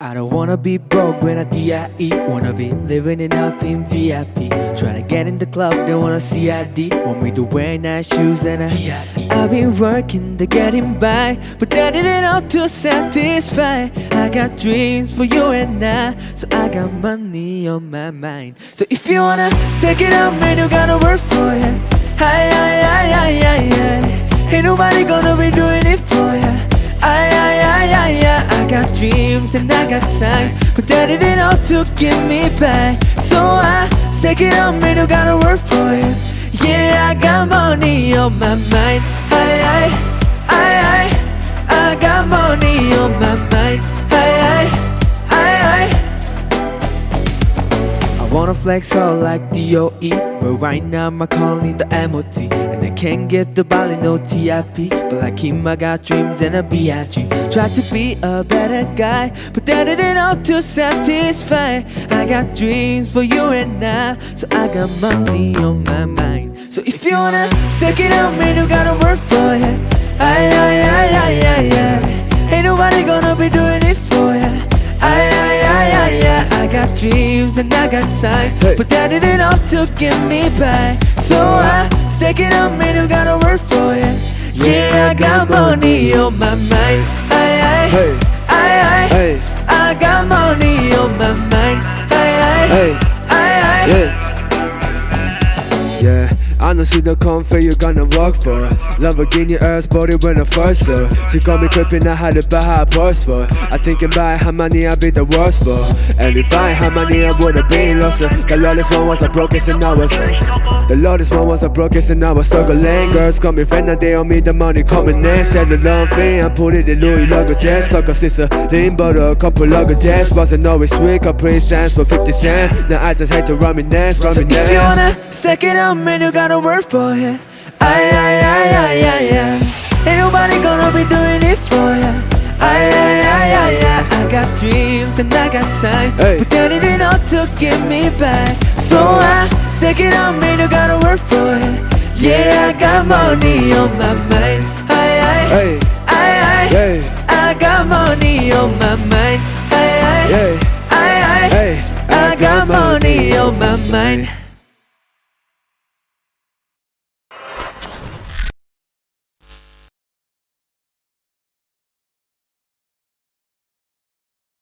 I don't wanna be broke when I DIE Wanna be living it up in VIP Tryna get in the club, they wanna CID Want me to wear nice shoes and I I've been working to getting by But that ain't all to satisfy. I got dreams for you and I So I got money on my mind. So if you wanna take it up, man, you gotta work for it. Hi, hi, hi, hi, hi, hi I, I got dreams and I got time. But that ain't enough to get me back. So I take it on me, you gotta work for it. Yeah, I got money on my mind. I, I, I, I, I got money on my mind I wanna flex all like DOE But right now my call need the MOT And I can't get the body no TIP But like him I got dreams and a BIG Try to be a better guy But that it ain't all to satisfy. I got dreams for you and I So I got money on my mind. So if you wanna stick it out man you gotta work dreams and I got time. Hey. But that ain't enough to get me by So I stick it up man you gotta work for it. Yeah, I got money on my mind. Aye, aye, Hey, aye, aye hey, I got money on my mind. Aye, aye, hey, aye, aye yeah. I see the comfort you're gonna work for. Lamborghini Earth body when I first saw. She got me creeping, I had to buy her purse for. I thinking about how money I'd be the worst for. And if I had money, I would've been lost. The lowest one was the brokest and I was. The lowest one was the brokest and I was struggling. Girls call me friend, and they owe me the money coming in. Said the long thing, I put it in Louis luggages. Sucker sister, lean but a couple luggages. Wasn't always sweet, Capri Suns for 50 cents. Now I just hate to run me run So me if you wanna stick it out man you gotta work for it Aye, aye, aye, aye, aye, aye Ain't nobody gonna be doing it for ya. Aye, aye, aye, aye, aye I got dreams and I got time. Hey. But that ain't enough to get me back. So I stick it out me, you gotta work for it Yeah, I got money on my mind. Aye, aye, Hey, aye, aye hey, I got money on my mind. Aye, aye, hey, aye, aye hey. I got money on my mind